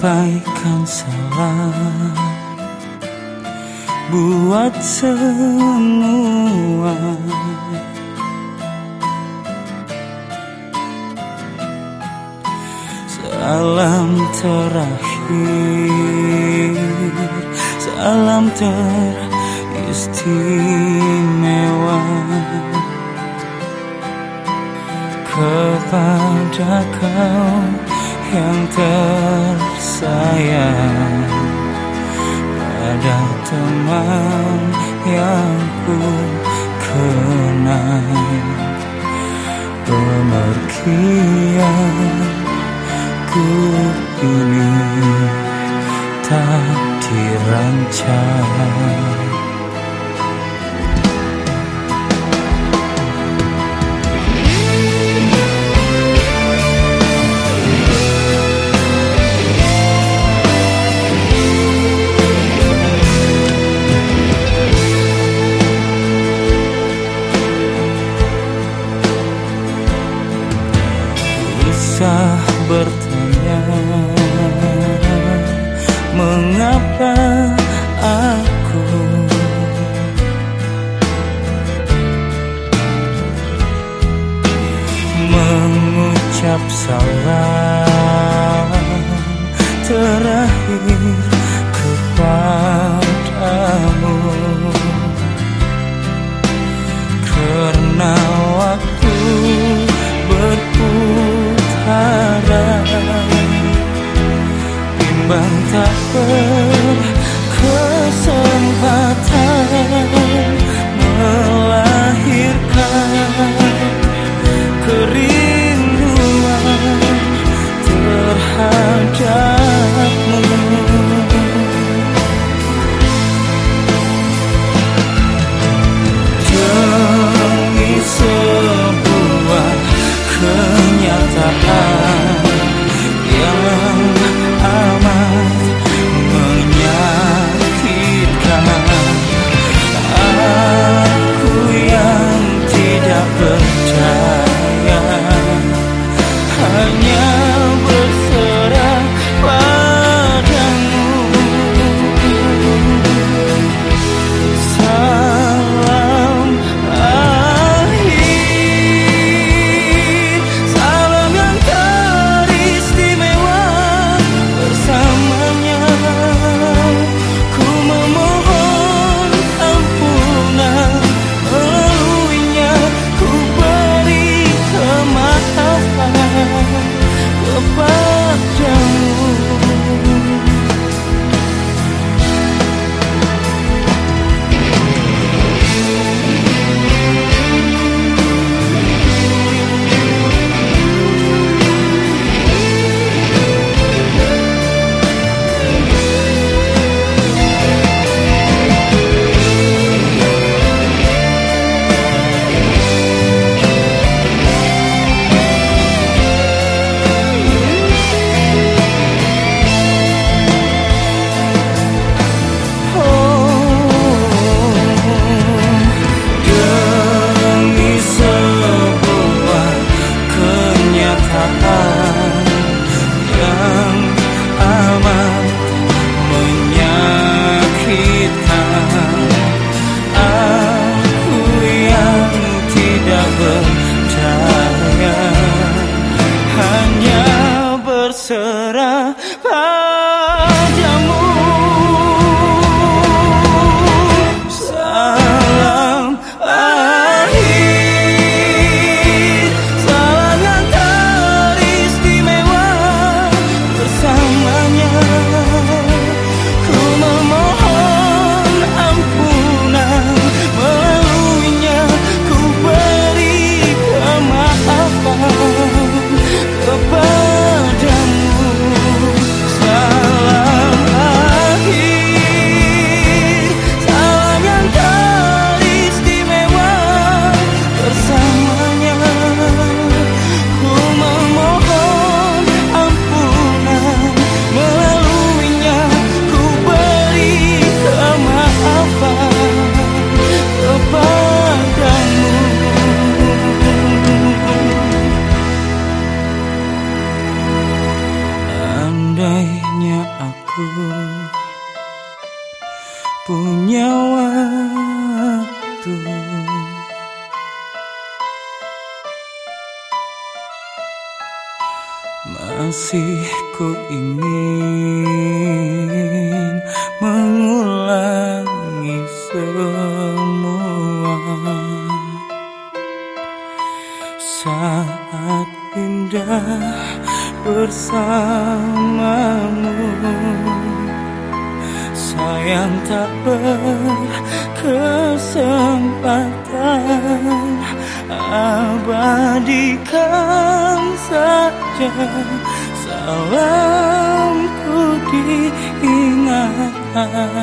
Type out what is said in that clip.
sampaikan salam buat semua. Salam terakhir. Salam teristimewa. Kepada kau yang tersayang Pada teman yang ku kenal. Pemergian ku Mengucap salam Terakhir kepadamu. Karena waktu berputara Bimbang tak berkesempatan saja Andainya aku punya waktu. Masih ku ingin mengulangi semua Saat indah bersamamu. Sayang tak berkesempatan Abadikan saja Salamku diingatan